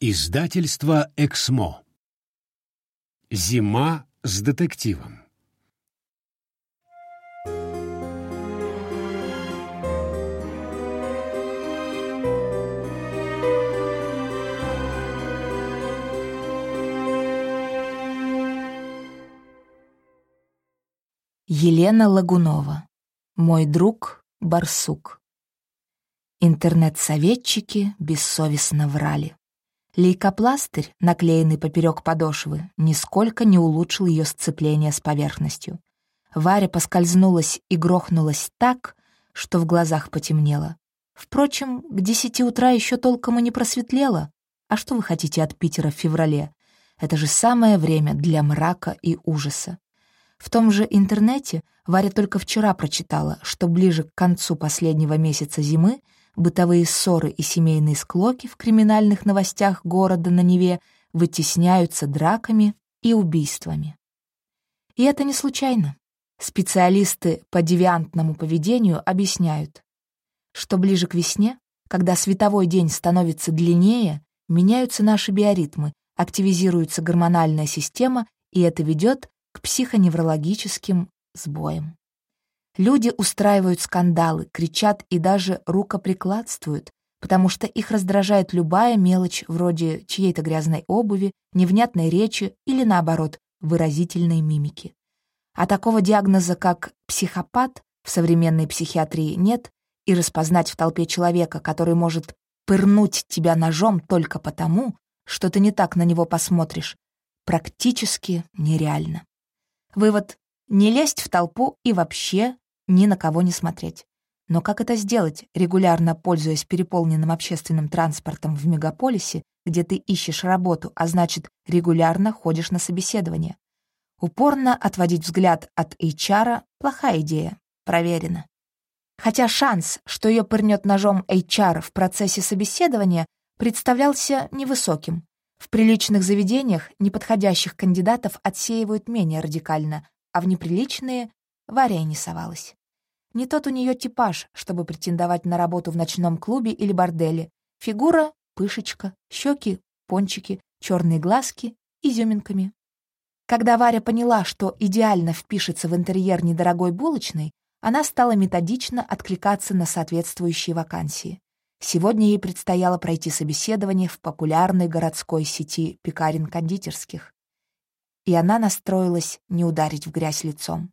Издательство «Эксмо». Зима с детективом. Елена Лагунова. Мой друг Барсук. Интернет-советчики бессовестно врали. Лейкопластырь, наклеенный поперек подошвы, нисколько не улучшил ее сцепление с поверхностью. Варя поскользнулась и грохнулась так, что в глазах потемнело. Впрочем, к десяти утра еще толком и не просветлело. А что вы хотите от Питера в феврале? Это же самое время для мрака и ужаса. В том же интернете Варя только вчера прочитала, что ближе к концу последнего месяца зимы бытовые ссоры и семейные склоки в криминальных новостях города на Неве вытесняются драками и убийствами. И это не случайно. Специалисты по девиантному поведению объясняют, что ближе к весне, когда световой день становится длиннее, меняются наши биоритмы, активизируется гормональная система, и это ведет к психоневрологическим сбоям. Люди устраивают скандалы, кричат и даже рукоприкладствуют, потому что их раздражает любая мелочь вроде чьей-то грязной обуви, невнятной речи или, наоборот, выразительной мимики. А такого диагноза, как психопат, в современной психиатрии нет, и распознать в толпе человека, который может пырнуть тебя ножом только потому, что ты не так на него посмотришь, практически нереально. Вывод — не лезть в толпу и вообще ни на кого не смотреть. Но как это сделать, регулярно пользуясь переполненным общественным транспортом в мегаполисе, где ты ищешь работу, а значит, регулярно ходишь на собеседование? Упорно отводить взгляд от HR — плохая идея, проверено. Хотя шанс, что ее пырнет ножом HR в процессе собеседования, представлялся невысоким. В приличных заведениях неподходящих кандидатов отсеивают менее радикально, а в неприличные Варя не совалась. Не тот у нее типаж, чтобы претендовать на работу в ночном клубе или борделе. Фигура — пышечка, щеки — пончики, черные глазки — изюминками. Когда Варя поняла, что идеально впишется в интерьер недорогой булочной, она стала методично откликаться на соответствующие вакансии. Сегодня ей предстояло пройти собеседование в популярной городской сети пекарен-кондитерских. И она настроилась не ударить в грязь лицом.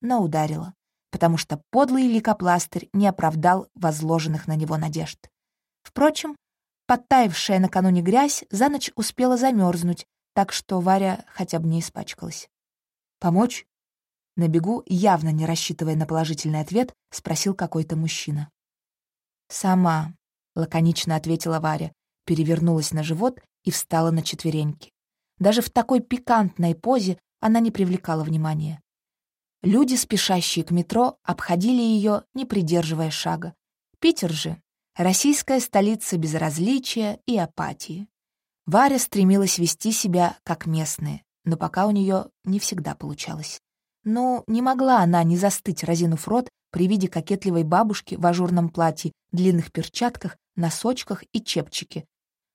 Но ударила, потому что подлый ликопластырь не оправдал возложенных на него надежд. Впрочем, подтаившая накануне грязь за ночь успела замерзнуть, так что Варя хотя бы не испачкалась. «Помочь?» На бегу, явно не рассчитывая на положительный ответ, спросил какой-то мужчина. «Сама», — лаконично ответила Варя, перевернулась на живот и встала на четвереньки. Даже в такой пикантной позе она не привлекала внимания. Люди, спешащие к метро, обходили ее, не придерживая шага. Питер же — российская столица безразличия и апатии. Варя стремилась вести себя как местные, но пока у нее не всегда получалось. Ну, не могла она не застыть, разинув рот, при виде кокетливой бабушки в ажурном платье, длинных перчатках носочках и чепчике.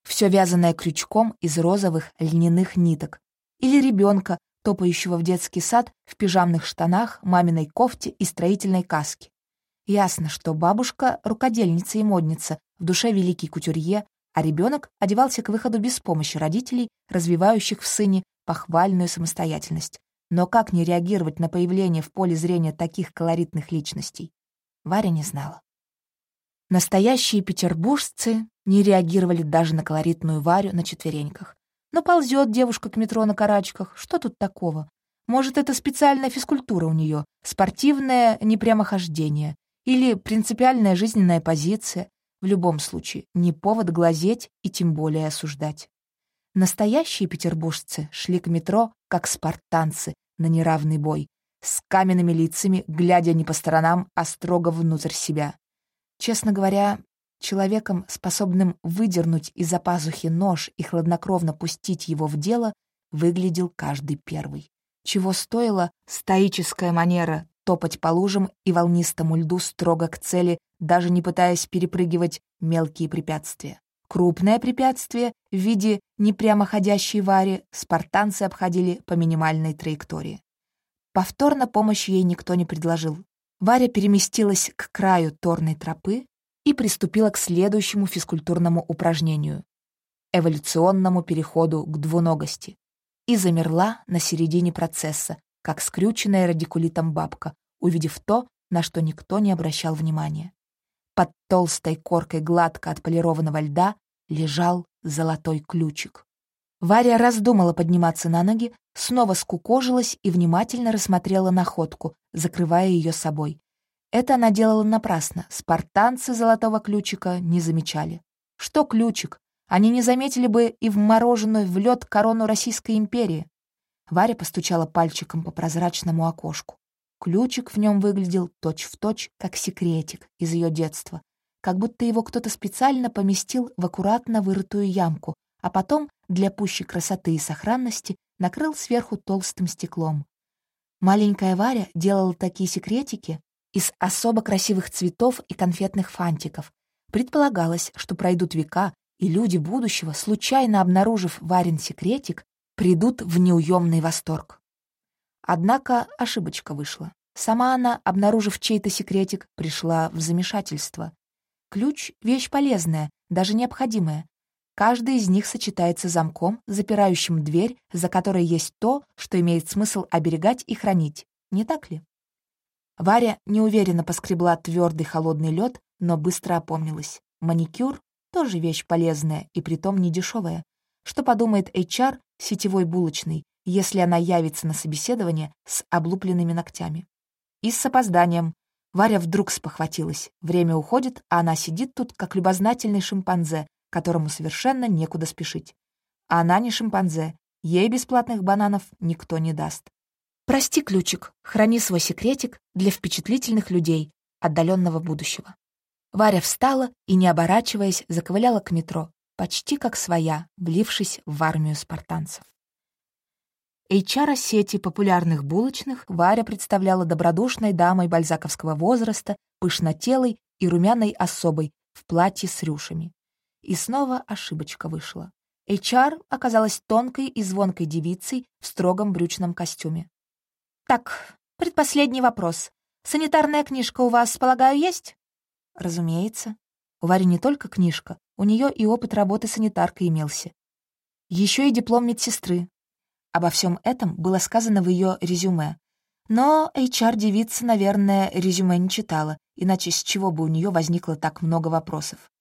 Все вязаное крючком из розовых льняных ниток. Или ребенка, топающего в детский сад в пижамных штанах, маминой кофте и строительной каске. Ясно, что бабушка — рукодельница и модница, в душе великий кутюрье, а ребенок одевался к выходу без помощи родителей, развивающих в сыне похвальную самостоятельность. Но как не реагировать на появление в поле зрения таких колоритных личностей? Варя не знала. Настоящие петербуржцы не реагировали даже на колоритную Варю на четвереньках. Но ползет девушка к метро на карачках, что тут такого? Может, это специальная физкультура у нее, спортивное непрямохождение или принципиальная жизненная позиция. В любом случае, не повод глазеть и тем более осуждать. Настоящие петербуржцы шли к метро, как спартанцы, на неравный бой, с каменными лицами, глядя не по сторонам, а строго внутрь себя. Честно говоря, человеком, способным выдернуть из-за пазухи нож и хладнокровно пустить его в дело, выглядел каждый первый. Чего стоила стоическая манера топать по лужам и волнистому льду строго к цели, даже не пытаясь перепрыгивать мелкие препятствия. Крупное препятствие в виде непрямоходящей Вари спартанцы обходили по минимальной траектории. Повторно помощь ей никто не предложил. Варя переместилась к краю торной тропы и приступила к следующему физкультурному упражнению — эволюционному переходу к двуногости и замерла на середине процесса, как скрюченная радикулитом бабка, увидев то, на что никто не обращал внимания. Под толстой коркой гладко отполированного льда лежал золотой ключик. Варя раздумала подниматься на ноги, снова скукожилась и внимательно рассмотрела находку, закрывая ее собой. Это она делала напрасно, спартанцы золотого ключика не замечали. Что ключик? Они не заметили бы и вмороженную в лед корону Российской империи. Варя постучала пальчиком по прозрачному окошку. Ключик в нем выглядел точь-в-точь, точь, как секретик из ее детства, как будто его кто-то специально поместил в аккуратно вырытую ямку, а потом, для пущей красоты и сохранности, накрыл сверху толстым стеклом. Маленькая Варя делала такие секретики из особо красивых цветов и конфетных фантиков. Предполагалось, что пройдут века, и люди будущего, случайно обнаружив Варин секретик, придут в неуемный восторг. Однако ошибочка вышла. Сама она, обнаружив чей-то секретик, пришла в замешательство. Ключ — вещь полезная, даже необходимая. Каждый из них сочетается замком, запирающим дверь, за которой есть то, что имеет смысл оберегать и хранить. Не так ли? Варя неуверенно поскребла твердый холодный лед, но быстро опомнилась. Маникюр — тоже вещь полезная и притом недешевая. Что подумает HR, сетевой булочный, если она явится на собеседование с облупленными ногтями. И с опозданием. Варя вдруг спохватилась. Время уходит, а она сидит тут, как любознательный шимпанзе, которому совершенно некуда спешить. А она не шимпанзе. Ей бесплатных бананов никто не даст. Прости, ключик, храни свой секретик для впечатлительных людей отдаленного будущего. Варя встала и, не оборачиваясь, заковыляла к метро, почти как своя, влившись в армию спартанцев. HR-сети популярных булочных Варя представляла добродушной дамой бальзаковского возраста, пышнотелой и румяной особой в платье с рюшами. И снова ошибочка вышла. HR оказалась тонкой и звонкой девицей в строгом брючном костюме. «Так, предпоследний вопрос. Санитарная книжка у вас, полагаю, есть?» «Разумеется. У Вари не только книжка, у нее и опыт работы санитаркой имелся. Еще и диплом медсестры, Обо всем этом было сказано в ее резюме. Но HR-девица, наверное, резюме не читала, иначе с чего бы у нее возникло так много вопросов.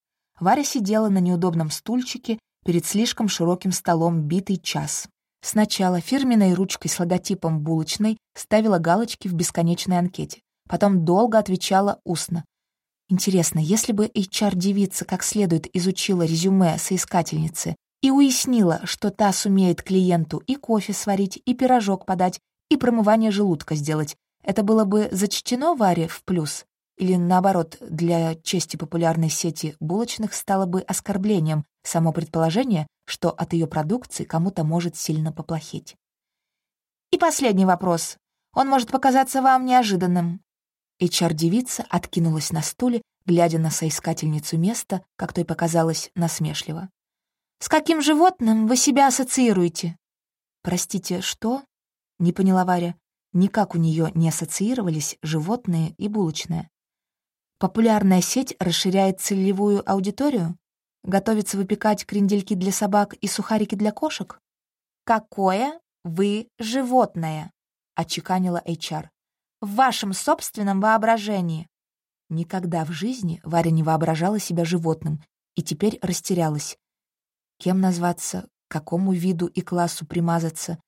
Варя сидела на неудобном стульчике перед слишком широким столом битый час. Сначала фирменной ручкой с логотипом булочной ставила галочки в бесконечной анкете, потом долго отвечала устно. Интересно, если бы HR-девица как следует изучила резюме соискательницы, и уяснила, что та сумеет клиенту и кофе сварить, и пирожок подать, и промывание желудка сделать. Это было бы зачтено Варе в плюс? Или, наоборот, для чести популярной сети булочных стало бы оскорблением само предположение, что от ее продукции кому-то может сильно поплохеть? И последний вопрос. Он может показаться вам неожиданным. HR-девица откинулась на стуле, глядя на соискательницу места, как той показалось, насмешливо. С каким животным вы себя ассоциируете?» «Простите, что?» — не поняла Варя. Никак у нее не ассоциировались животные и булочная. Популярная сеть расширяет целевую аудиторию? Готовится выпекать крендельки для собак и сухарики для кошек? «Какое вы животное?» — отчеканила HR. «В вашем собственном воображении». Никогда в жизни Варя не воображала себя животным и теперь растерялась. Кем назваться, какому виду и классу примазаться?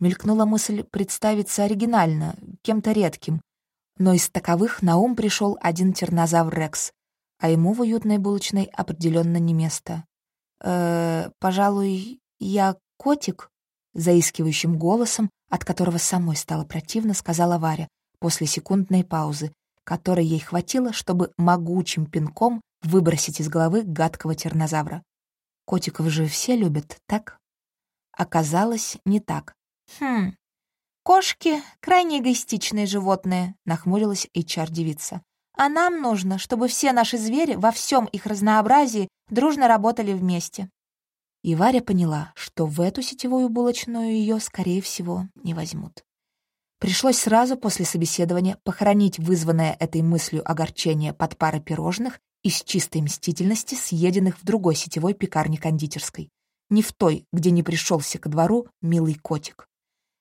Мелькнула мысль представиться оригинально, кем-то редким. Но из таковых на ум пришел один тернозавр Рекс, а ему в уютной булочной определенно не место. «Э, пожалуй, я котик?» Заискивающим голосом, от которого самой стало противно, сказала Варя после секундной паузы, которой ей хватило, чтобы могучим пинком выбросить из головы гадкого тернозавра. Котиков же все любят, так? Оказалось, не так. «Хм, кошки — крайне эгоистичные животные», — нахмурилась HR-девица. А нам нужно, чтобы все наши звери во всем их разнообразии дружно работали вместе». И Варя поняла, что в эту сетевую булочную ее, скорее всего, не возьмут. Пришлось сразу после собеседования похоронить вызванное этой мыслью огорчение под парой пирожных из чистой мстительности, съеденных в другой сетевой пекарне-кондитерской. Не в той, где не пришелся ко двору милый котик.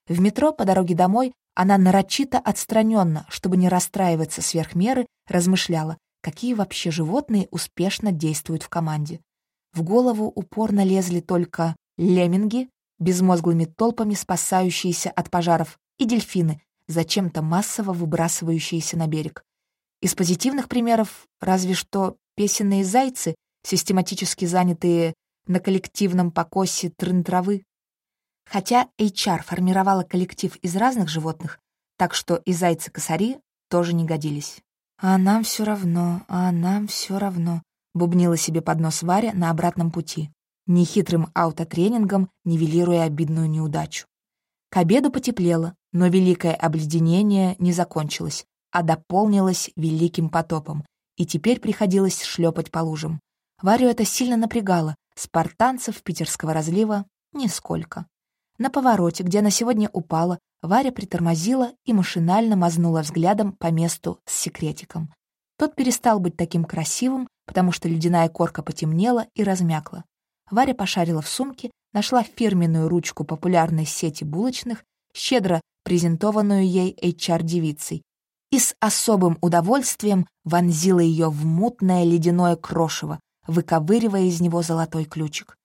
В метро по дороге домой она нарочито отстраненно, чтобы не расстраиваться сверх меры, размышляла, какие вообще животные успешно действуют в команде. В голову упорно лезли только лемминги, безмозглыми толпами спасающиеся от пожаров, и дельфины, зачем-то массово выбрасывающиеся на берег. Из позитивных примеров разве что песенные зайцы, систематически занятые на коллективном покосе трын-травы, Хотя HR формировала коллектив из разных животных, так что и зайцы-косари тоже не годились. «А нам все равно, а нам все равно», — бубнила себе под нос Варя на обратном пути, нехитрым аутотренингом нивелируя обидную неудачу. К обеду потеплело, но великое обледенение не закончилось, а дополнилось великим потопом, и теперь приходилось шлепать по лужам. Варю это сильно напрягало, спартанцев питерского разлива — нисколько. На повороте, где она сегодня упала, Варя притормозила и машинально мазнула взглядом по месту с секретиком. Тот перестал быть таким красивым, потому что ледяная корка потемнела и размякла. Варя пошарила в сумке, нашла фирменную ручку популярной сети булочных, щедро презентованную ей HR-девицей, и с особым удовольствием вонзила ее в мутное ледяное крошево, выковыривая из него золотой ключик.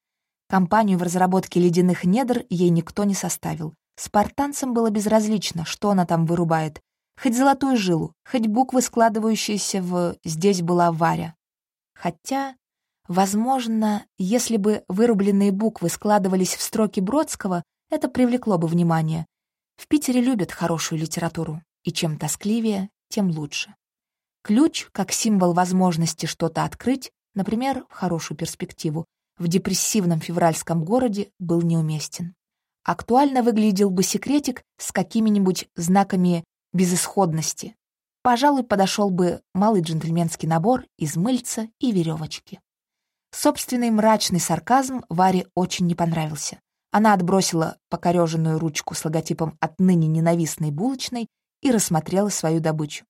Компанию в разработке ледяных недр ей никто не составил. Спартанцам было безразлично, что она там вырубает. Хоть золотую жилу, хоть буквы, складывающиеся в «здесь была Варя». Хотя, возможно, если бы вырубленные буквы складывались в строки Бродского, это привлекло бы внимание. В Питере любят хорошую литературу, и чем тоскливее, тем лучше. Ключ, как символ возможности что-то открыть, например, в хорошую перспективу, в депрессивном февральском городе был неуместен. Актуально выглядел бы секретик с какими-нибудь знаками безысходности. Пожалуй, подошел бы малый джентльменский набор из мыльца и веревочки. Собственный мрачный сарказм Варе очень не понравился. Она отбросила покореженную ручку с логотипом отныне ненавистной булочной и рассмотрела свою добычу.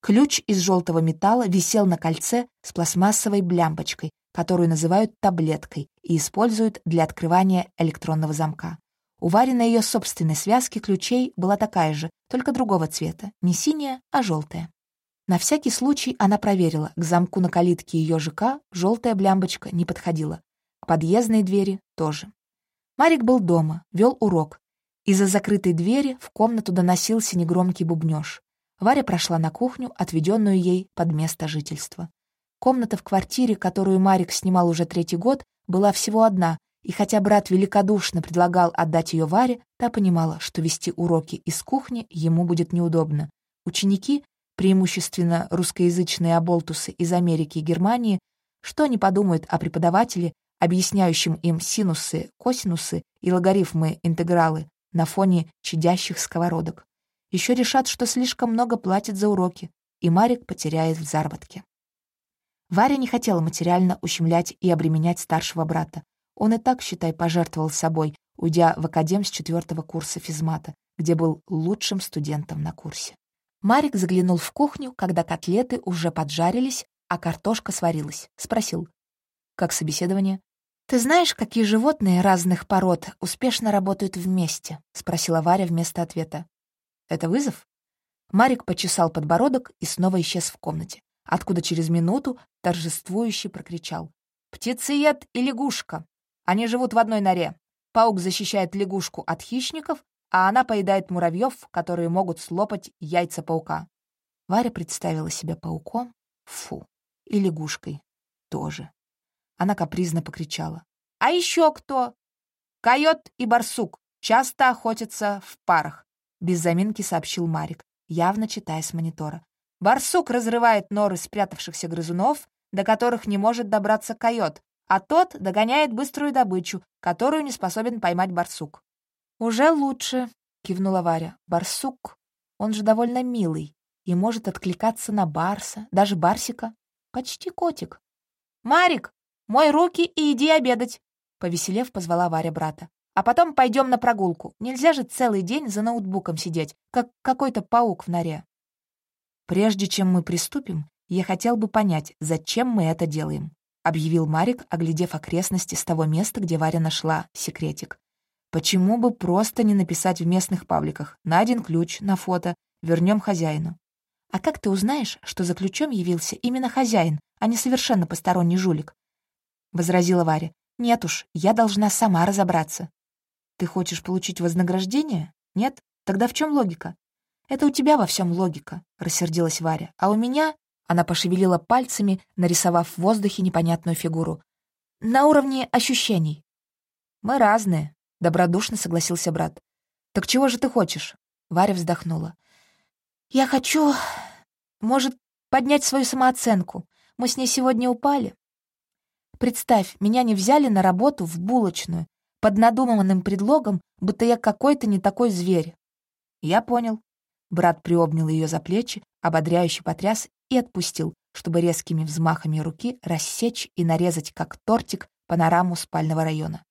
Ключ из желтого металла висел на кольце с пластмассовой блямпочкой, которую называют таблеткой и используют для открывания электронного замка. У Вари на ее собственной связке ключей была такая же, только другого цвета, не синяя, а желтая. На всякий случай она проверила, к замку на калитке ее ЖК желтая блямбочка не подходила, к подъездной двери тоже. Марик был дома, вел урок. Из-за закрытой двери в комнату доносился негромкий бубнёж. Варя прошла на кухню, отведенную ей под место жительства. Комната в квартире, которую Марик снимал уже третий год, была всего одна, и хотя брат великодушно предлагал отдать ее Варе, та понимала, что вести уроки из кухни ему будет неудобно. Ученики, преимущественно русскоязычные оболтусы из Америки и Германии, что они подумают о преподавателе, объясняющем им синусы, косинусы и логарифмы интегралы на фоне чадящих сковородок. Еще решат, что слишком много платят за уроки, и Марик потеряет в заработке. Варя не хотела материально ущемлять и обременять старшего брата. Он и так, считай, пожертвовал собой, уйдя в академ с четвертого курса физмата, где был лучшим студентом на курсе. Марик заглянул в кухню, когда котлеты уже поджарились, а картошка сварилась. Спросил, как собеседование? «Ты знаешь, какие животные разных пород успешно работают вместе?» — спросила Варя вместо ответа. «Это вызов?» Марик почесал подбородок и снова исчез в комнате откуда через минуту торжествующе прокричал. «Птицеед и лягушка! Они живут в одной норе. Паук защищает лягушку от хищников, а она поедает муравьев, которые могут слопать яйца паука». Варя представила себя пауком, фу, и лягушкой тоже. Она капризно покричала. «А еще кто?» «Койот и барсук часто охотятся в парах», — без заминки сообщил Марик, явно читая с монитора. Барсук разрывает норы спрятавшихся грызунов, до которых не может добраться койот, а тот догоняет быструю добычу, которую не способен поймать барсук. «Уже лучше», — кивнула Варя. «Барсук, он же довольно милый. и может откликаться на барса, даже барсика. Почти котик. «Марик, мой руки и иди обедать!» Повеселев, позвала Варя брата. «А потом пойдем на прогулку. Нельзя же целый день за ноутбуком сидеть, как какой-то паук в норе». «Прежде чем мы приступим, я хотел бы понять, зачем мы это делаем», объявил Марик, оглядев окрестности с того места, где Варя нашла секретик. «Почему бы просто не написать в местных пабликах «Найден ключ» на фото, вернем хозяину?» «А как ты узнаешь, что за ключом явился именно хозяин, а не совершенно посторонний жулик?» — возразила Варя. «Нет уж, я должна сама разобраться». «Ты хочешь получить вознаграждение? Нет? Тогда в чем логика?» «Это у тебя во всем логика», — рассердилась Варя. «А у меня...» — она пошевелила пальцами, нарисовав в воздухе непонятную фигуру. «На уровне ощущений». «Мы разные», — добродушно согласился брат. «Так чего же ты хочешь?» Варя вздохнула. «Я хочу, может, поднять свою самооценку. Мы с ней сегодня упали. Представь, меня не взяли на работу в булочную под надуманным предлогом, будто я какой-то не такой зверь. Я понял. Брат приобнял ее за плечи, ободряюще потряс и отпустил, чтобы резкими взмахами руки рассечь и нарезать, как тортик, панораму спального района.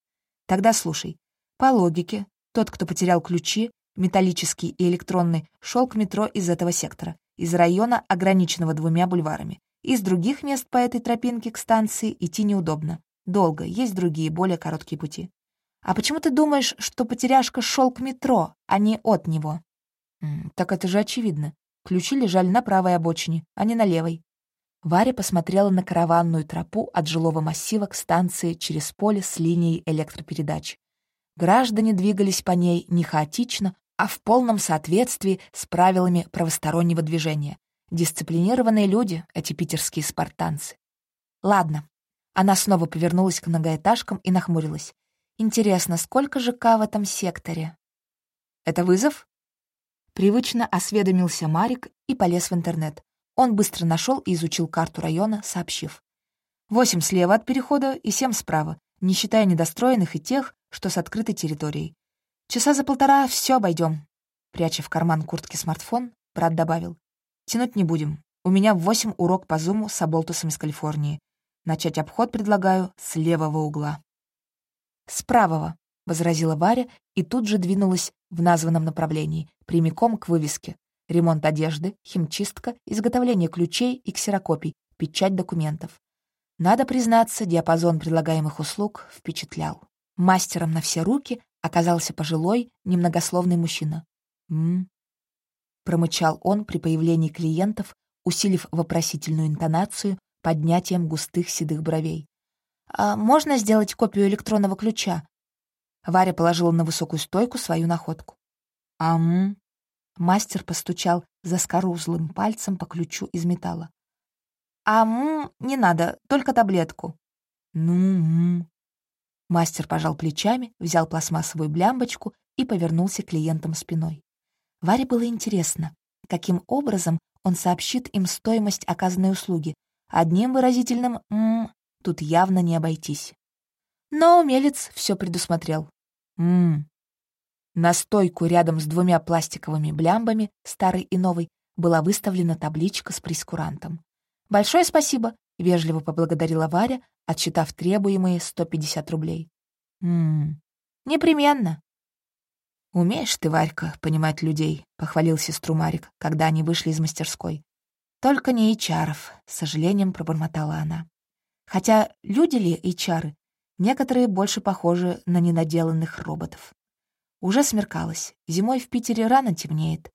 Тогда слушай. По логике, тот, кто потерял ключи, металлический и электронный, шел к метро из этого сектора, из района, ограниченного двумя бульварами. Из других мест по этой тропинке к станции идти неудобно. Долго, есть другие, более короткие пути. А почему ты думаешь, что потеряшка шел к метро, а не от него? Так это же очевидно. Ключи лежали на правой обочине, а не на левой. Варя посмотрела на караванную тропу от жилого массива к станции через поле с линией электропередач. Граждане двигались по ней не хаотично, а в полном соответствии с правилами правостороннего движения. Дисциплинированные люди, эти питерские спартанцы. Ладно. Она снова повернулась к многоэтажкам и нахмурилась. Интересно, сколько ЖК в этом секторе? Это вызов? Привычно осведомился Марик и полез в интернет. Он быстро нашел и изучил карту района, сообщив. Восемь слева от перехода и семь справа, не считая недостроенных и тех, что с открытой территорией. Часа за полтора все обойдем. Пряча в карман куртки смартфон, брат добавил. Тянуть не будем. У меня восемь урок по зуму с оболтусом из Калифорнии. Начать обход предлагаю с левого угла. «С правого», — возразила Варя и тут же двинулась в названном направлении, прямиком к вывеске. Ремонт одежды, химчистка, изготовление ключей и ксерокопий, печать документов. Надо признаться, диапазон предлагаемых услуг впечатлял. Мастером на все руки оказался пожилой, немногословный мужчина. «М?», промычал он при появлении клиентов, усилив вопросительную интонацию поднятием густых седых бровей. «А можно сделать копию электронного ключа?» Варя положила на высокую стойку свою находку. «Ам?» Мастер постучал заскорузлым пальцем по ключу из металла. «Ам, не надо, только таблетку». «Ну-м», Мастер пожал плечами, взял пластмассовую блямбочку и повернулся к клиентам спиной. Варе было интересно, каким образом он сообщит им стоимость оказанной услуги. Одним выразительным «м» тут явно не обойтись. Но умелец все предусмотрел. «М». На стойку рядом с двумя пластиковыми блямбами, старой и новой, была выставлена табличка с прескурантом. «Большое спасибо», — вежливо поблагодарила Варя, отчитав требуемые 150 рублей. «Ммм, непременно». «Умеешь ты, Варька, понимать людей», — похвалил сестру Марик, когда они вышли из мастерской. «Только не Ичаров», — с сожалением пробормотала она. Хотя люди ли Ичары? Некоторые больше похожи на ненаделанных роботов. Уже смеркалось, зимой в Питере рано темнеет.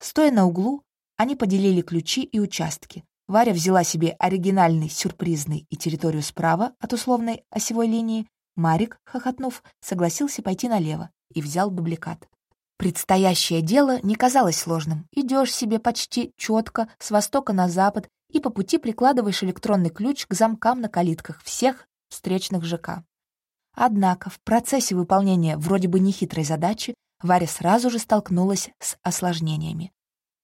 Стоя на углу, они поделили ключи и участки, Варя взяла себе оригинальный, сюрпризный и территорию справа от условной осевой линии. Марик, хохотнув, согласился пойти налево и взял дубликат. Предстоящее дело не казалось сложным. Идешь себе почти четко с востока на запад и по пути прикладываешь электронный ключ к замкам на калитках всех встречных ЖК. Однако в процессе выполнения вроде бы нехитрой задачи Варя сразу же столкнулась с осложнениями.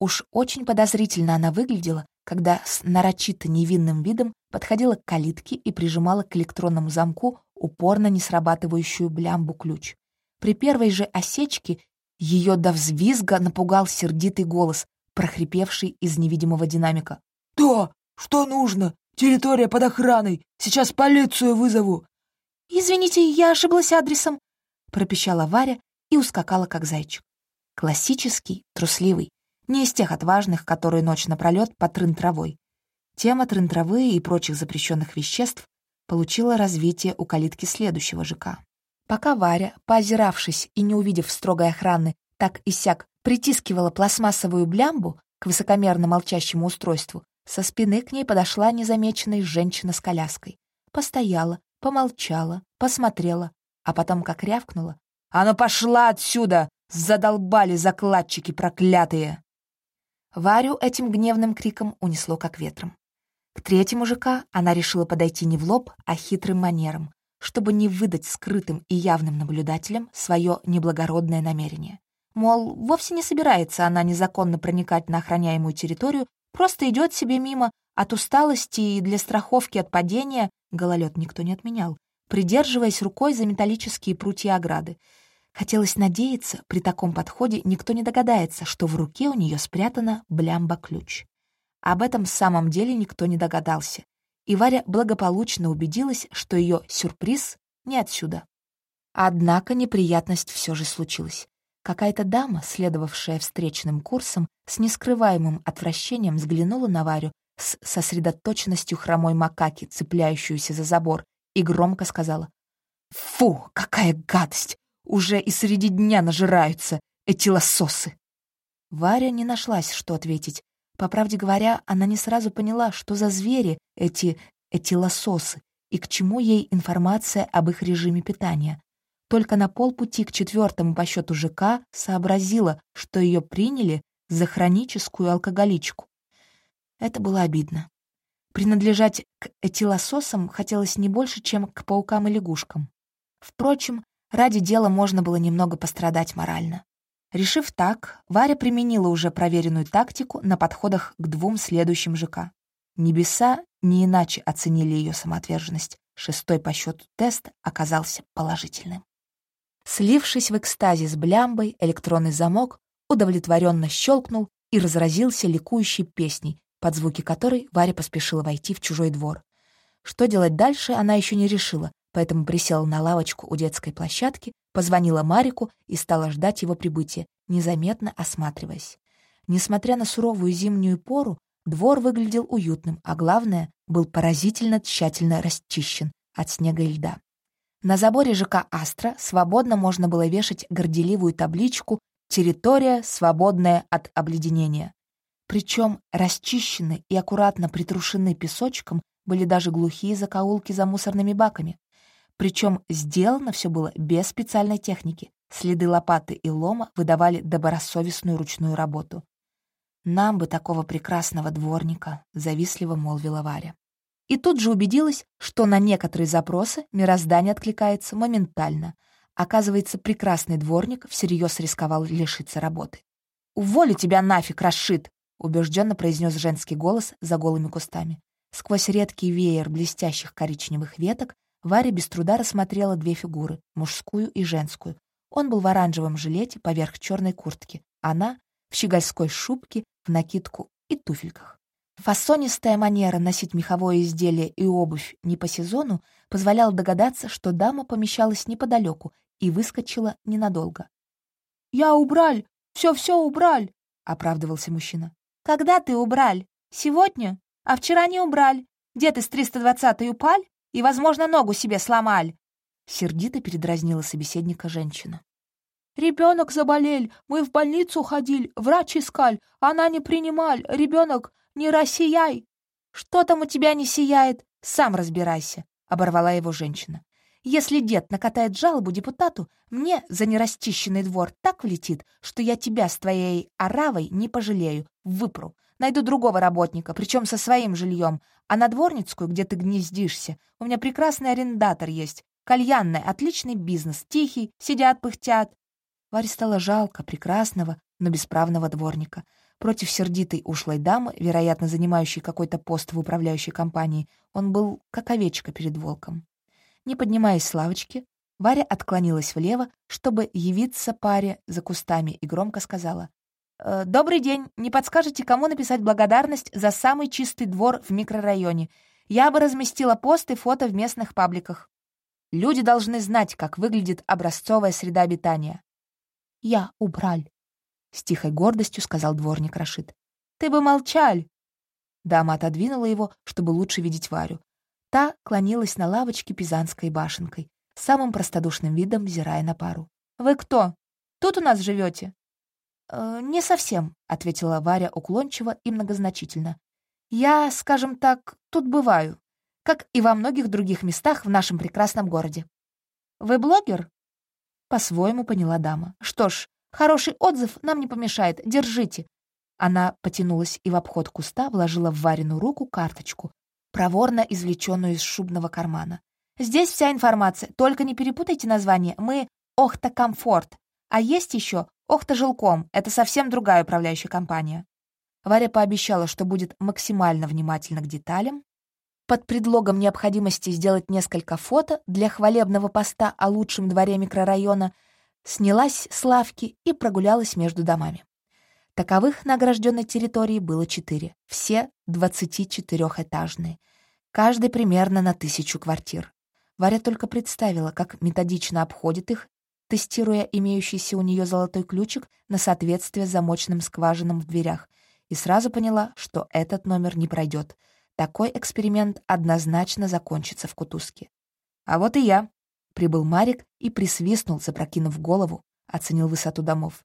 Уж очень подозрительно она выглядела, когда с нарочито невинным видом подходила к калитке и прижимала к электронному замку упорно не срабатывающую блямбу-ключ. При первой же осечке ее до взвизга напугал сердитый голос, прохрипевший из невидимого динамика. «Да, что нужно? Территория под охраной. Сейчас полицию вызову». «Извините, я ошиблась адресом», — пропищала Варя и ускакала, как зайчик. Классический, трусливый, не из тех отважных, которые ночь напролёт по трын-травой. Тема трын-травы и прочих запрещенных веществ получила развитие у калитки следующего ЖК. Пока Варя, поозиравшись и не увидев строгой охраны, так и сяк притискивала пластмассовую блямбу к высокомерно молчащему устройству, со спины к ней подошла незамеченная женщина с коляской. Постояла, помолчала, посмотрела, а потом как рявкнула. «А ну пошла отсюда! Задолбали закладчики проклятые!» Варю этим гневным криком унесло как ветром. К третьему ЖК она решила подойти не в лоб, а хитрым манером, чтобы не выдать скрытым и явным наблюдателям свое неблагородное намерение. Мол, вовсе не собирается она незаконно проникать на охраняемую территорию, просто идет себе мимо, от усталости и для страховки от падения гололед никто не отменял, придерживаясь рукой за металлические прутья ограды. Хотелось надеяться, при таком подходе никто не догадается, что в руке у нее спрятана блямба-ключ. Об этом в самом деле никто не догадался, и Варя благополучно убедилась, что ее сюрприз не отсюда. Однако неприятность все же случилась. Какая-то дама, следовавшая встречным курсом, с нескрываемым отвращением взглянула на Варю с сосредоточенностью хромой макаки, цепляющуюся за забор, и громко сказала «Фу, какая гадость! Уже и среди дня нажираются эти лососы!» Варя не нашлась, что ответить, по правде говоря, она не сразу поняла, что за звери эти, эти лососы, и к чему ей информация об их режиме питания. Только на полпути к четвертому по счету ЖК сообразила, что ее приняли за хроническую алкоголичку. Это было обидно. Принадлежать к этилососам хотелось не больше, чем к паукам и лягушкам. Впрочем, ради дела можно было немного пострадать морально. Решив так, Варя применила уже проверенную тактику на подходах к двум следующим ЖК. Небеса не иначе оценили ее самоотверженность. Шестой по счету тест оказался положительным. Слившись в экстазе с блямбой, электронный замок удовлетворенно щелкнул и разразился ликующей песней, под звуки которой Варя поспешила войти в чужой двор. Что делать дальше, она еще не решила, поэтому присела на лавочку у детской площадки, позвонила Марику и стала ждать его прибытия, незаметно осматриваясь. Несмотря на суровую зимнюю пору, двор выглядел уютным, а главное, был поразительно тщательно расчищен от снега и льда. На заборе ЖК «Астра» свободно можно было вешать горделивую табличку «Территория, свободная от обледенения». Причем расчищены и аккуратно притрушены песочком были даже глухие закоулки за мусорными баками. Причем сделано все было без специальной техники. Следы лопаты и лома выдавали добросовестную ручную работу. «Нам бы такого прекрасного дворника», — завистливо молвила Варя. И тут же убедилась, что на некоторые запросы мироздание откликается моментально. Оказывается, прекрасный дворник всерьез рисковал лишиться работы. «Уволю тебя нафиг, Рашид!» — убежденно произнес женский голос за голыми кустами. Сквозь редкий веер блестящих коричневых веток Варя без труда рассмотрела две фигуры — мужскую и женскую. Он был в оранжевом жилете поверх черной куртки, она — в щегольской шубке, в накидку и туфельках. Фасонистая манера носить меховое изделие и обувь не по сезону позволяла догадаться, что дама помещалась неподалеку и выскочила ненадолго. «Я убраль! Все-все убраль!» — оправдывался мужчина. «Когда ты убраль? Сегодня? А вчера не убраль. Ты с 320-й упаль? и, возможно, ногу себе сломаль!» Сердито передразнила собеседника женщина. «Ребенок заболел, мы в больницу ходили, врач искал, она не принималь, ребенок не рассияй!» «Что там у тебя не сияет? Сам разбирайся!» — оборвала его женщина. «Если дед накатает жалобу депутату, мне за нерасчищенный двор так влетит, что я тебя с твоей оравой не пожалею, выпру. Найду другого работника, причем со своим жильем. А на Дворницкую, где ты гнездишься, у меня прекрасный арендатор есть. Кальянная, отличный бизнес, тихий, сидят, пыхтят. Варе стало жалко прекрасного, но бесправного дворника. Против сердитой ушлой дамы, вероятно, занимающей какой-то пост в управляющей компании, он был как овечка перед волком. Не поднимаясь с лавочки, Варя отклонилась влево, чтобы явиться паре за кустами и громко сказала Э, «Добрый день. Не подскажете, кому написать благодарность за самый чистый двор в микрорайоне? Я бы разместила пост и фото в местных пабликах. Люди должны знать, как выглядит образцовая среда обитания». «Я убраль», — с тихой гордостью сказал дворник Рашид. «Ты бы молчаль!» Дама отодвинула его, чтобы лучше видеть Варю. Та клонилась на лавочке пизанской башенкой, самым простодушным видом взирая на пару. «Вы кто? Тут у нас живете? «Э, «Не совсем», — ответила Варя уклончиво и многозначительно. «Я, скажем так, тут бываю, как и во многих других местах в нашем прекрасном городе». «Вы блогер?» По-своему поняла дама. «Что ж, хороший отзыв нам не помешает. Держите». Она потянулась и в обход куста вложила в Варину руку карточку, проворно извлеченную из шубного кармана. «Здесь вся информация, только не перепутайте название. Мы Охта Комфорт, а есть еще Охта Жилком, это совсем другая управляющая компания». Варя пообещала, что будет максимально внимательна к деталям, под предлогом необходимости сделать несколько фото для хвалебного поста о лучшем дворе микрорайона, снялась с лавки и прогулялась между домами. Таковых на огражденной территории было четыре, все 24-этажные, каждый примерно на тысячу квартир. Варя только представила, как методично обходит их, тестируя имеющийся у нее золотой ключик на соответствие замочным скважинам в дверях, и сразу поняла, что этот номер не пройдет. Такой эксперимент однозначно закончится в кутузке. «А вот и я», — прибыл Марик и присвистнул, запрокинув голову, оценил высоту домов.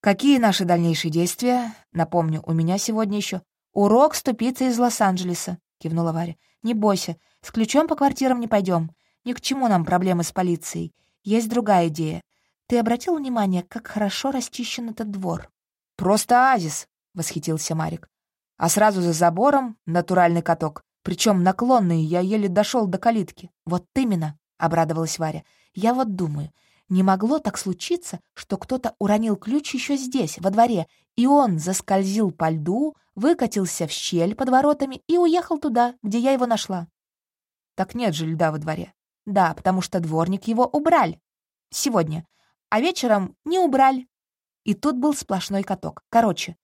«Какие наши дальнейшие действия? Напомню, у меня сегодня еще урок ступицы из Лос-Анджелеса», — кивнула Варя. «Не бойся, с ключом по квартирам не пойдем. Ни к чему нам проблемы с полицией. Есть другая идея. Ты обратил внимание, как хорошо расчищен этот двор?» «Просто оазис», — восхитился Марик. «А сразу за забором натуральный каток. Причем наклонный, я еле дошел до калитки». «Вот именно», — обрадовалась Варя. «Я вот думаю, не могло так случиться, что кто-то уронил ключ еще здесь, во дворе, и он заскользил по льду, выкатился в щель под воротами и уехал туда, где я его нашла». «Так нет же льда во дворе». Да, потому что дворник его убрал. Сегодня. А вечером не убрал. И тут был сплошной каток. Короче,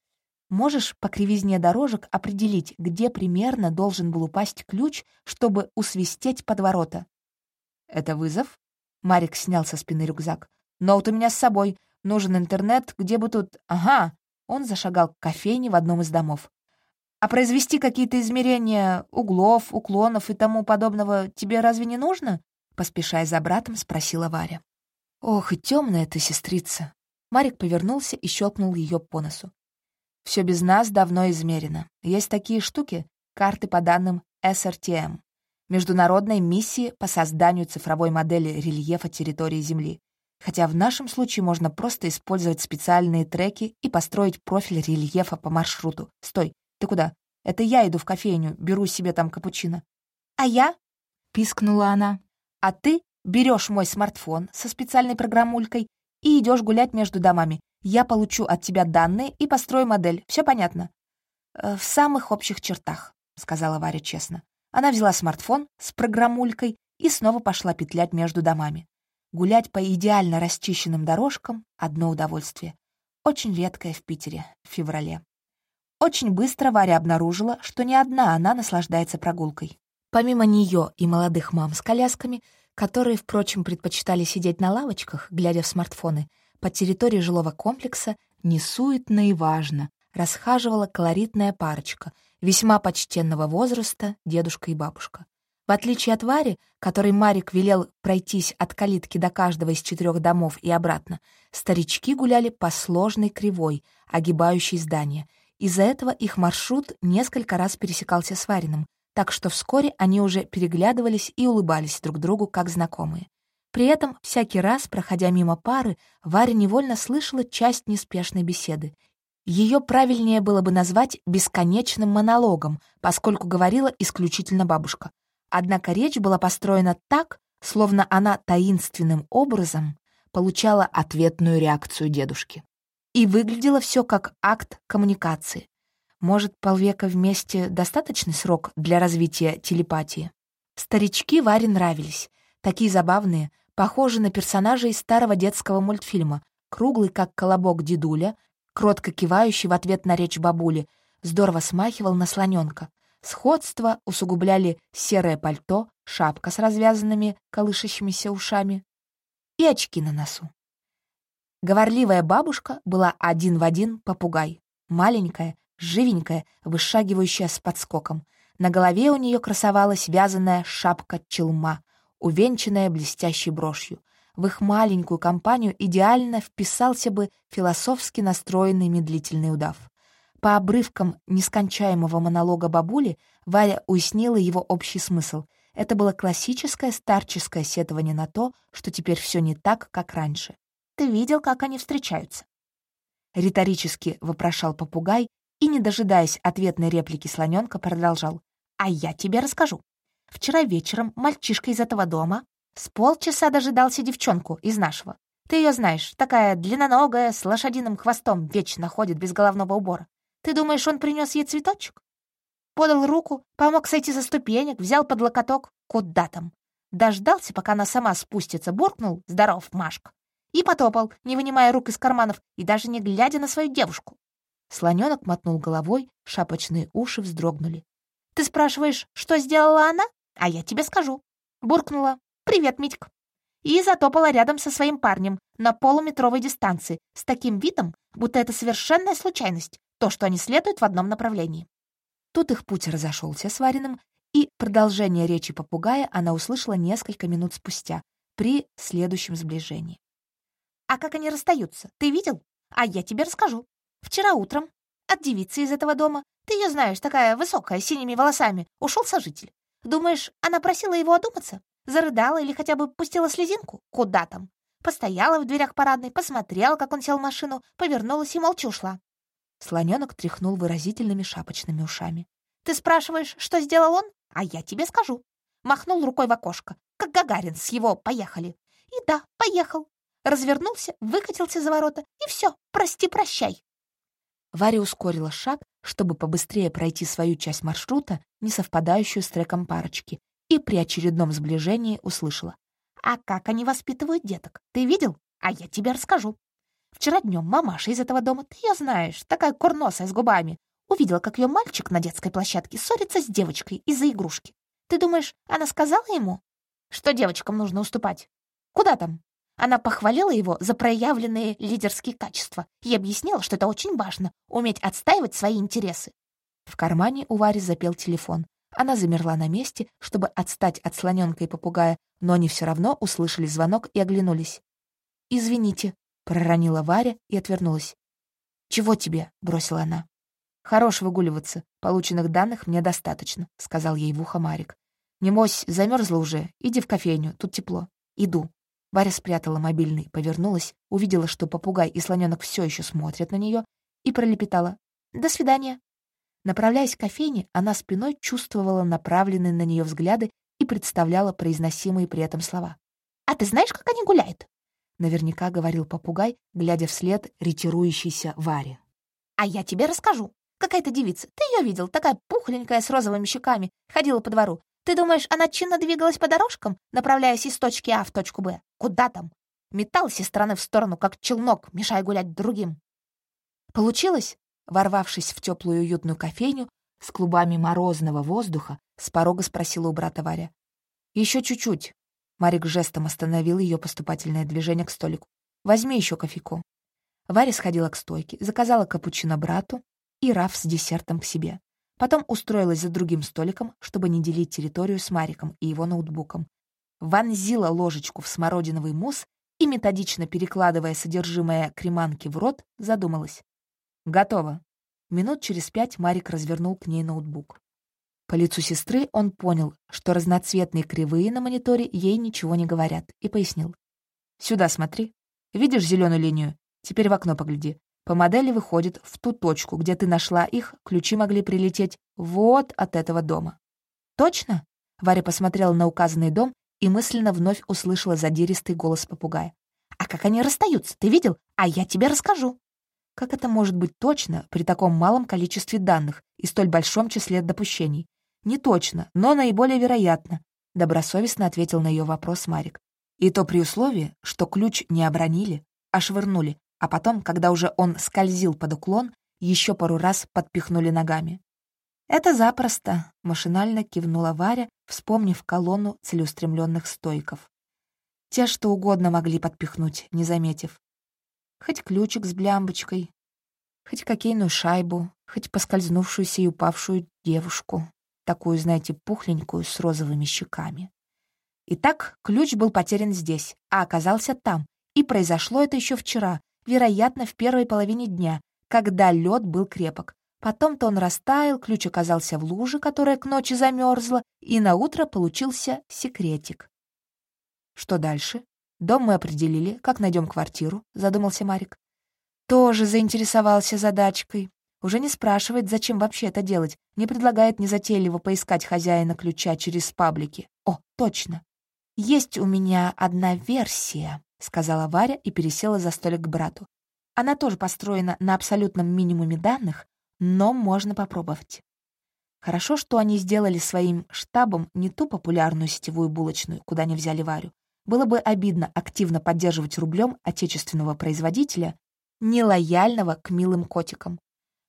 можешь по кривизне дорожек определить, где примерно должен был упасть ключ, чтобы усвистеть под ворота? Это вызов? Марик снял со спины рюкзак. «Ноут у меня с собой. Нужен интернет, где бы тут...» «Ага!» Он зашагал к кофейне в одном из домов. «А произвести какие-то измерения углов, уклонов и тому подобного тебе разве не нужно?» Поспешая за братом, спросила Варя. «Ох, и темная ты, сестрица!» Марик повернулся и щелкнул ее по носу. Все без нас давно измерено. Есть такие штуки, карты по данным SRTM, Международной миссии по созданию цифровой модели рельефа территории Земли. Хотя в нашем случае можно просто использовать специальные треки и построить профиль рельефа по маршруту. Стой, ты куда? Это я иду в кофейню, беру себе там капучино. А я? Пискнула она. А ты берешь мой смартфон со специальной программулькой и идешь гулять между домами. Я получу от тебя данные и построю модель. Все понятно?» «Э, «В самых общих чертах», — сказала Варя честно. Она взяла смартфон с программулькой и снова пошла петлять между домами. Гулять по идеально расчищенным дорожкам — одно удовольствие. Очень редкое в Питере в феврале. Очень быстро Варя обнаружила, что не одна она наслаждается прогулкой. Помимо нее и молодых мам с колясками, которые, впрочем, предпочитали сидеть на лавочках, глядя в смартфоны, по территории жилого комплекса несуетно и важно расхаживала колоритная парочка весьма почтенного возраста, дедушка и бабушка. В отличие от Вари, которой Марик велел пройтись от калитки до каждого из четырех домов и обратно, старички гуляли по сложной кривой, огибающей здание. Из-за этого их маршрут несколько раз пересекался с Вариным, так что вскоре они уже переглядывались и улыбались друг другу, как знакомые. При этом всякий раз, проходя мимо пары, Варя невольно слышала часть неспешной беседы. Ее правильнее было бы назвать бесконечным монологом, поскольку говорила исключительно бабушка. Однако речь была построена так, словно она таинственным образом получала ответную реакцию дедушки. И выглядело все как акт коммуникации. Может, полвека вместе — достаточный срок для развития телепатии? Старички Варе нравились. Такие забавные, похожи на персонажей старого детского мультфильма. Круглый, как колобок дедуля, кротко кивающий в ответ на речь бабули, здорово смахивал на слоненка. Сходство усугубляли серое пальто, шапка с развязанными колышащимися ушами и очки на носу. Говорливая бабушка была один в один попугай. Маленькая, живенькая, вышагивающая с подскоком. На голове у нее красовалась вязаная шапка-челма, увенчанная блестящей брошью. В их маленькую компанию идеально вписался бы философски настроенный медлительный удав. По обрывкам нескончаемого монолога бабули Варя уяснила его общий смысл. Это было классическое старческое сетование на то, что теперь все не так, как раньше. Ты видел, как они встречаются?» Риторически вопрошал попугай и, не дожидаясь ответной реплики слоненка, продолжал. «А я тебе расскажу. Вчера вечером мальчишка из этого дома с полчаса дожидался девчонку из нашего. Ты ее знаешь, такая длинноногая, с лошадиным хвостом, вечно ходит без головного убора. Ты думаешь, он принес ей цветочек? Подал руку, помог сойти за ступенек, взял под локоток. Куда там? Дождался, пока она сама спустится, буркнул «Здоров, Машка!» и потопал, не вынимая рук из карманов и даже не глядя на свою девушку. Слоненок мотнул головой, шапочные уши вздрогнули. «Ты спрашиваешь, что сделала она? А я тебе скажу». Буркнула «Привет, Митька». И затопала рядом со своим парнем на полуметровой дистанции с таким видом, будто это совершенная случайность, то, что они следуют в одном направлении. Тут их путь разошелся с Вариным, и продолжение речи попугая она услышала несколько минут спустя при следующем сближении. А как они расстаются, ты видел? А я тебе расскажу. Вчера утром от девицы из этого дома, ты ее знаешь, такая высокая, с синими волосами, ушел сожитель. Думаешь, она просила его одуматься? Зарыдала или хотя бы пустила слезинку? Куда там? Постояла в дверях парадной, посмотрела, как он сел в машину, повернулась и молча ушла. Слоненок тряхнул выразительными шапочными ушами. «Ты спрашиваешь, что сделал он? А я тебе скажу». Махнул рукой в окошко, как Гагарин с его «поехали». И да, поехал развернулся, выкатился за ворота, и все, прости-прощай. Варя ускорила шаг, чтобы побыстрее пройти свою часть маршрута, не совпадающую с треком парочки, и при очередном сближении услышала. «А как они воспитывают деток? Ты видел? А я тебе расскажу. Вчера днем мамаша из этого дома, ты ее знаешь, такая курносая с губами, увидела, как ее мальчик на детской площадке ссорится с девочкой из-за игрушки. Ты думаешь, она сказала ему, что девочкам нужно уступать? Куда там? Она похвалила его за проявленные лидерские качества и объяснила, что это очень важно — уметь отстаивать свои интересы. В кармане у Вари запел телефон. Она замерла на месте, чтобы отстать от слоненка и попугая, но они все равно услышали звонок и оглянулись. «Извините», — проронила Варя и отвернулась. «Чего тебе?» — бросила она. «Хорош выгуливаться. Полученных данных мне достаточно», — сказал ей в ухо Марик. «Немось, замерзла уже. Иди в кофейню, тут тепло. Иду». Варя спрятала мобильный, повернулась, увидела, что попугай и слоненок все еще смотрят на нее, и пролепетала «До свидания». Направляясь к кофейне, она спиной чувствовала направленные на нее взгляды и представляла произносимые при этом слова. «А ты знаешь, как они гуляют?» Наверняка говорил попугай, глядя вслед ретирующейся Варе. «А я тебе расскажу. Какая-то девица, ты ее видел, такая пухленькая, с розовыми щеками, ходила по двору. Ты думаешь, она чинно двигалась по дорожкам, направляясь из точки А в точку Б? Куда там? Металась из стороны в сторону, как челнок, мешая гулять другим. Получилось? Ворвавшись в теплую уютную кофейню, с клубами морозного воздуха, с порога спросила у брата Варя. Еще чуть-чуть. Марик жестом остановил ее поступательное движение к столику. «Возьми еще кофейку». Варя сходила к стойке, заказала капучино брату и раф с десертом к себе. Потом устроилась за другим столиком, чтобы не делить территорию с Мариком и его ноутбуком. Вонзила ложечку в смородиновый мусс и, методично перекладывая содержимое креманки в рот, задумалась. «Готово». Минут через пять Марик развернул к ней ноутбук. По лицу сестры он понял, что разноцветные кривые на мониторе ей ничего не говорят, и пояснил. «Сюда смотри. Видишь зеленую линию? Теперь в окно погляди. По модели выходит в ту точку, где ты нашла их, ключи могли прилететь вот от этого дома. «Точно?» — Варя посмотрела на указанный дом и мысленно вновь услышала задиристый голос попугая. «А как они расстаются, ты видел? А я тебе расскажу». Как это может быть точно при таком малом количестве данных и столь большом числе допущений? Не точно, но наиболее вероятно, добросовестно ответил на ее вопрос Марик. И то при условии, что ключ не обронили, а швырнули, а потом, когда уже он скользил под уклон, еще пару раз подпихнули ногами. «Это запросто», — машинально кивнула Варя, вспомнив колонну целеустремленных стойков. Те что угодно могли подпихнуть, не заметив. Хоть ключик с блямбочкой, хоть хоккейную шайбу, хоть поскользнувшуюся и упавшую девушку, такую, знаете, пухленькую, с розовыми щеками. Итак, ключ был потерян здесь, а оказался там, и произошло это еще вчера, вероятно, в первой половине дня, когда лед был крепок. Потом-то он растаял, ключ оказался в луже, которая к ночи замерзла, и на утро получился секретик. Что дальше? Дом мы определили, как найдем квартиру, задумался Марик. Тоже заинтересовался задачкой. Уже не спрашивает, зачем вообще это делать, не предлагает незатейливо поискать хозяина ключа через паблики. О, точно. Есть у меня одна версия, сказала Варя и пересела за столик к брату. Она тоже построена на абсолютном минимуме данных, но можно попробовать. Хорошо, что они сделали своим штабом не ту популярную сетевую булочную, куда не взяли Варю. Было бы обидно активно поддерживать рублем отечественного производителя, нелояльного к милым котикам.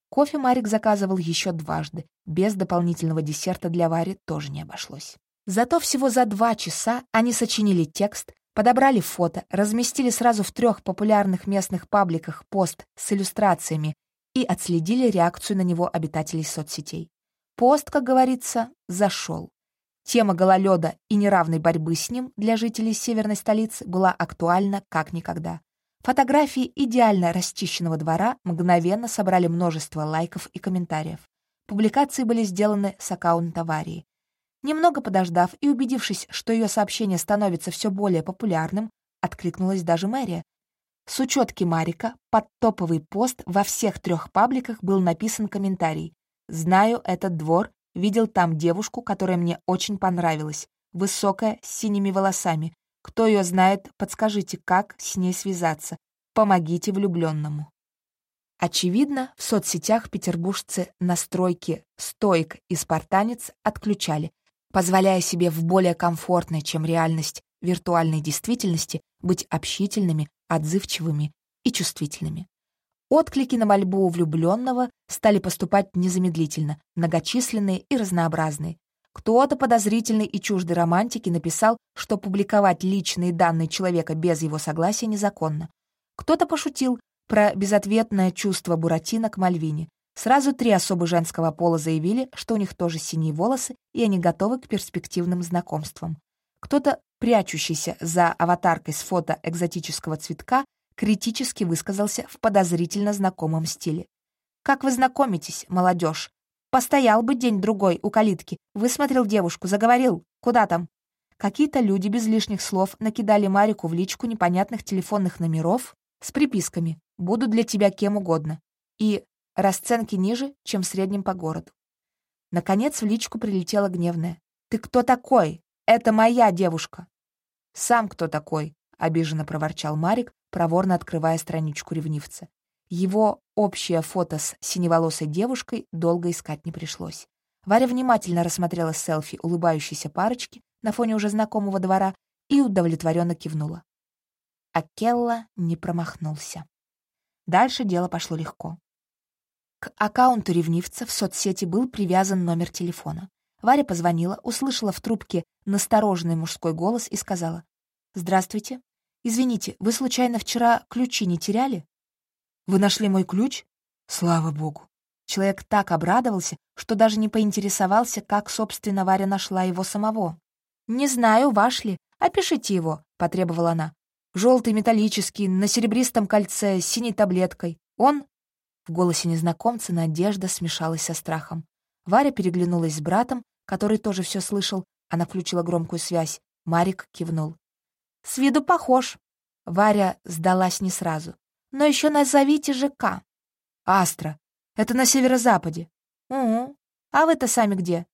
Кофе Марик заказывал еще дважды, без дополнительного десерта для Вари тоже не обошлось. Зато всего за два часа они сочинили текст, Подобрали фото, разместили сразу в трех популярных местных пабликах пост с иллюстрациями и отследили реакцию на него обитателей соцсетей. Пост, как говорится, зашел. Тема гололеда и неравной борьбы с ним для жителей северной столицы была актуальна как никогда. Фотографии идеально расчищенного двора мгновенно собрали множество лайков и комментариев. Публикации были сделаны с аккаунта аварии. Немного подождав и убедившись, что ее сообщение становится все более популярным, откликнулась даже мэрия. С учетки Марика под топовый пост во всех трех пабликах был написан комментарий. «Знаю этот двор, видел там девушку, которая мне очень понравилась, высокая, с синими волосами. Кто ее знает, подскажите, как с ней связаться. Помогите влюбленному». Очевидно, в соцсетях петербуржцы настройки «Стоик» и «Спартанец» отключали, позволяя себе в более комфортной, чем реальность виртуальной действительности, быть общительными, отзывчивыми и чувствительными. Отклики на мольбу влюбленного стали поступать незамедлительно, многочисленные и разнообразные. Кто-то подозрительный и чуждый романтики написал, что публиковать личные данные человека без его согласия незаконно. Кто-то пошутил про безответное чувство Буратино к Мальвине, Сразу три особы женского пола заявили, что у них тоже синие волосы, и они готовы к перспективным знакомствам. Кто-то, прячущийся за аватаркой с фото экзотического цветка, критически высказался в подозрительно знакомом стиле. «Как вы знакомитесь, молодежь? Постоял бы день-другой у калитки, высмотрел девушку, заговорил. Куда там?» Какие-то люди без лишних слов накидали Марику в личку непонятных телефонных номеров с приписками «Буду для тебя кем угодно» и Расценки ниже, чем в среднем по городу. Наконец в личку прилетела гневная. «Ты кто такой? Это моя девушка!» «Сам кто такой?» — обиженно проворчал Марик, проворно открывая страничку ревнивца. Его общее фото с синеволосой девушкой долго искать не пришлось. Варя внимательно рассмотрела селфи улыбающейся парочки на фоне уже знакомого двора и удовлетворенно кивнула. А Келла не промахнулся. Дальше дело пошло легко. К аккаунту ревнивца в соцсети был привязан номер телефона. Варя позвонила, услышала в трубке настороженный мужской голос и сказала. «Здравствуйте. Извините, вы случайно вчера ключи не теряли?» «Вы нашли мой ключ?» «Слава богу!» Человек так обрадовался, что даже не поинтересовался, как, собственно, Варя нашла его самого. «Не знаю, ваш ли. Опишите его», — потребовала она. «Желтый металлический, на серебристом кольце, с синей таблеткой. Он в голосе незнакомца надежда смешалась со страхом. Варя переглянулась с братом, который тоже все слышал. Она включила громкую связь. Марик кивнул. «С виду похож». Варя сдалась не сразу. «Но еще назовите ЖК». «Астра. Это на северо-западе». «Угу. А вы-то сами где?»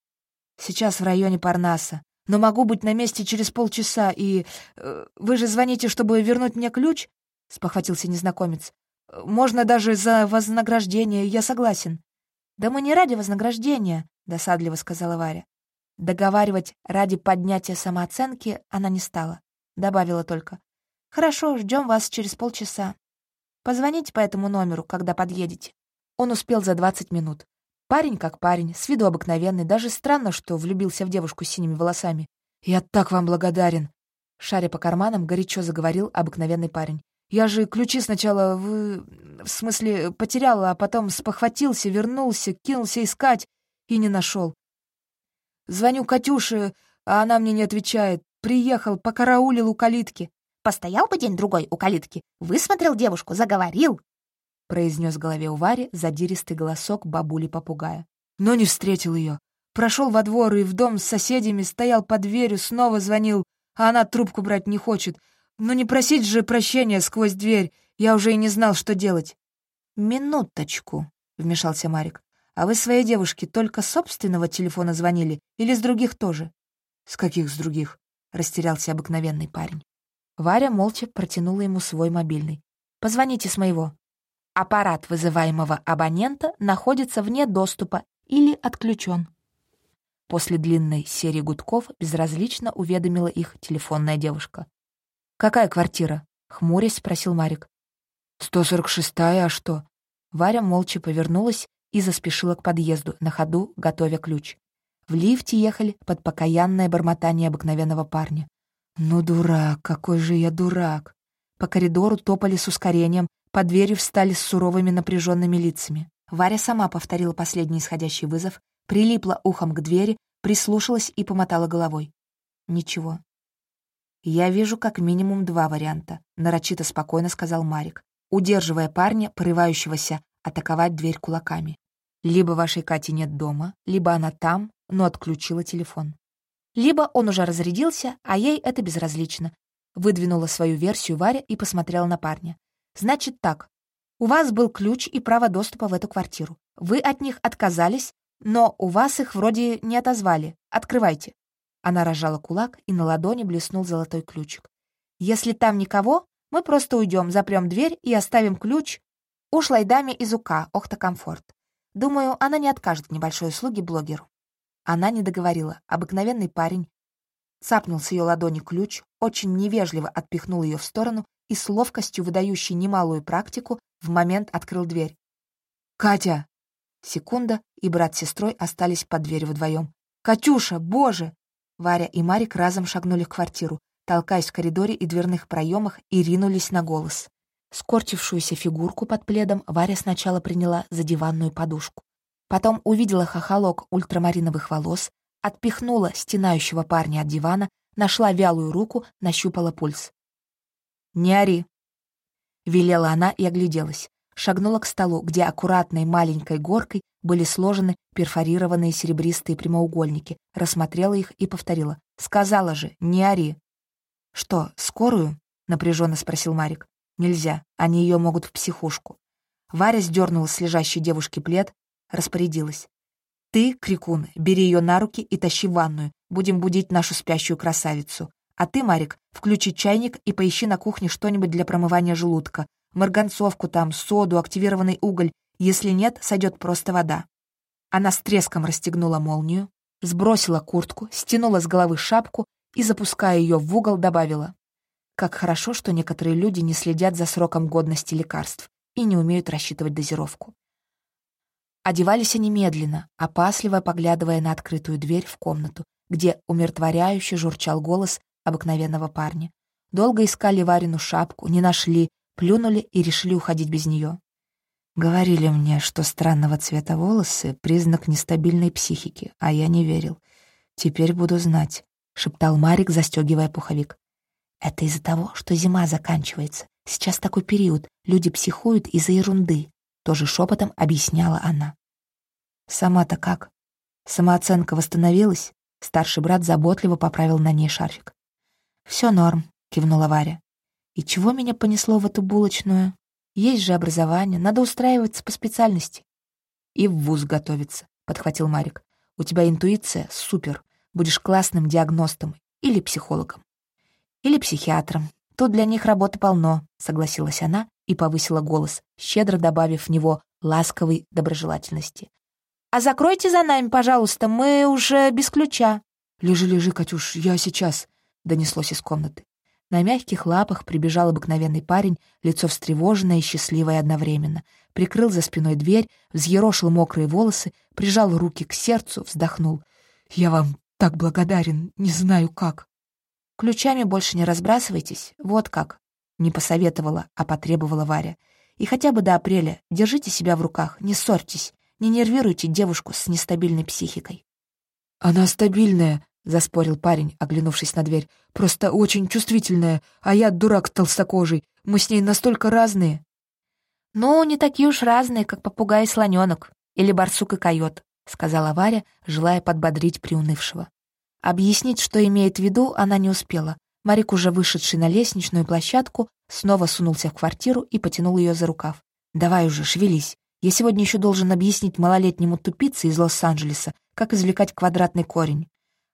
«Сейчас в районе Парнаса. Но могу быть на месте через полчаса, и... Э, вы же звоните, чтобы вернуть мне ключ?» — спохватился незнакомец. Можно даже за вознаграждение, я согласен». «Да мы не ради вознаграждения», — досадливо сказала Варя. Договаривать ради поднятия самооценки она не стала. Добавила только. «Хорошо, ждем вас через полчаса». Позвоните по этому номеру, когда подъедете». Он успел за 20 минут. Парень как парень, с виду обыкновенный, даже странно, что влюбился в девушку с синими волосами. «Я так вам благодарен!» Шаря по карманам, горячо заговорил обыкновенный парень. «Я же ключи сначала в... в смысле потерял, а потом спохватился, вернулся, кинулся искать и не нашел. Звоню Катюше, а она мне не отвечает. Приехал, покараулил у калитки. Постоял бы день-другой у калитки, высмотрел девушку, заговорил, — произнес в голове у Вари задиристый голосок бабули-попугая. Но не встретил ее. Прошел во двор и в дом с соседями, стоял под дверью, снова звонил, а она трубку брать не хочет. Но не просить же прощения сквозь дверь, я уже и не знал, что делать. «Минуточку», — вмешался Марик. «А вы своей девушке только собственного телефона звонили или с других тоже?» «С каких с других?» — растерялся обыкновенный парень. Варя молча протянула ему свой мобильный. «Позвоните с моего». Аппарат вызываемого абонента находится вне доступа или отключен. После длинной серии гудков безразлично уведомила их телефонная девушка. «Какая квартира?» — хмурясь спросил Марик. «146-я, а что?» Варя молча повернулась и заспешила к подъезду, на ходу готовя ключ. В лифте ехали под покаянное бормотание обыкновенного парня. «Ну, дурак, какой же я дурак!» По коридору топали с ускорением, под дверью встали с суровыми напряженными лицами. Варя сама повторила последний исходящий вызов, прилипла ухом к двери, прислушалась и помотала головой. Ничего. «Я вижу как минимум два варианта», — нарочито спокойно сказал Марик, удерживая парня, порывающегося атаковать дверь кулаками. «Либо вашей Кати нет дома, либо она там, но отключила телефон. Либо он уже разрядился, а ей это безразлично. Выдвинула свою версию Варя и посмотрела на парня. Значит так, у вас был ключ и право доступа в эту квартиру. Вы от них отказались, но у вас их вроде не отозвали. Открывайте». Она разжала кулак, и на ладони блеснул золотой ключик. «Если там никого, мы просто уйдем, запрем дверь и оставим ключ ушлой даме из УК, Охта Комфорт. Думаю, она не откажет небольшой услуги блогеру». Она не договорила. Обыкновенный парень цапнул с ее ладони ключ, очень невежливо отпихнул ее в сторону и с ловкостью, выдающей немалую практику, в момент открыл дверь. «Катя!» Секунда, и брат с сестрой остались под дверью вдвоем. «Катюша, боже!» Варя и Марик разом шагнули в квартиру, толкаясь в коридоре и дверных проемах, и ринулись на голос. Скорчившуюся фигурку под пледом Варя сначала приняла за диванную подушку. Потом увидела хохолок ультрамариновых волос, отпихнула стенающего парня от дивана, нашла вялую руку, нащупала пульс. «Не ори!» — велела она и огляделась. Шагнула к столу, где аккуратной маленькой горкой были сложены перфорированные серебристые прямоугольники, рассмотрела их и повторила. «Сказала же, не ори!» «Что, скорую?» — напряженно спросил Марик. «Нельзя, они ее могут в психушку». Варя сдернула с лежащей девушки плед, распорядилась. «Ты, Крикун, бери ее на руки и тащи в ванную. Будем будить нашу спящую красавицу. А ты, Марик, включи чайник и поищи на кухне что-нибудь для промывания желудка. Марганцовку там, соду, активированный уголь. Если нет, сойдет просто вода». Она с треском расстегнула молнию, сбросила куртку, стянула с головы шапку и, запуская ее в угол, добавила. Как хорошо, что некоторые люди не следят за сроком годности лекарств и не умеют рассчитывать дозировку. Одевались они медленно, опасливо поглядывая на открытую дверь в комнату, где умиротворяюще журчал голос обыкновенного парня. Долго искали Варину шапку, не нашли, плюнули и решили уходить без нее. Говорили мне, что странного цвета волосы — признак нестабильной психики, а я не верил. Теперь буду знать, — шептал Марик, застегивая пуховик. Это из-за того, что зима заканчивается. Сейчас такой период, люди психуют из-за ерунды, — тоже шепотом объясняла она. Сама-то как? Самооценка восстановилась? Старший брат заботливо поправил на ней шарфик. «Все норм», — кивнула Варя. «И чего меня понесло в эту булочную? Есть же образование, надо устраиваться по специальности». «И в вуз готовиться», — подхватил Марик. «У тебя интуиция супер. Будешь классным диагностом или психологом. Или психиатром. Тут для них работы полно», — согласилась она и повысила голос, щедро добавив в него ласковой доброжелательности. «А закройте за нами, пожалуйста, мы уже без ключа». «Лежи, лежи, Катюш, я сейчас», — донеслось из комнаты. На мягких лапах прибежал обыкновенный парень, лицо встревоженное и счастливое одновременно. Прикрыл за спиной дверь, взъерошил мокрые волосы, прижал руки к сердцу, вздохнул. «Я вам так благодарен, не знаю как». «Ключами больше не разбрасывайтесь, вот как», — не посоветовала, а потребовала Варя. «И хотя бы до апреля держите себя в руках, не ссорьтесь, не нервируйте девушку с нестабильной психикой». «Она стабильная», — заспорил парень, оглянувшись на дверь. «Просто очень чувствительная, а я дурак толстокожий. Мы с ней настолько разные». «Ну, не такие уж разные, как попугай и слоненок, или барсук и койот», — сказала Варя, желая подбодрить приунывшего. Объяснить, что имеет в виду, она не успела. Марик, уже вышедший на лестничную площадку, снова сунулся в квартиру и потянул ее за рукав. «Давай уже, шевелись. Я сегодня еще должен объяснить малолетнему тупице из Лос-Анджелеса, как извлекать квадратный корень.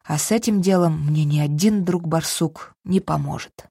А с этим делом мне ни один друг-барсук не поможет.